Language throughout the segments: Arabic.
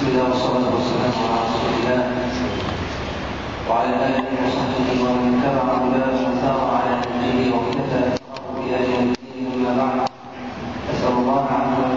بسم الله والصلاة والسلام على رسول الله. وعلى آله وصحبه ومن تبع هداه وسار على نهجه واقتفى بأجل الدين أما بعد. أسأل الله عز وجل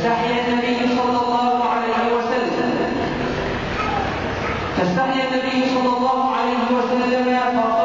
فاستحيا النبي صلى الله عليه وسلم. فاستحيا النبي صلى الله عليه وسلم فقال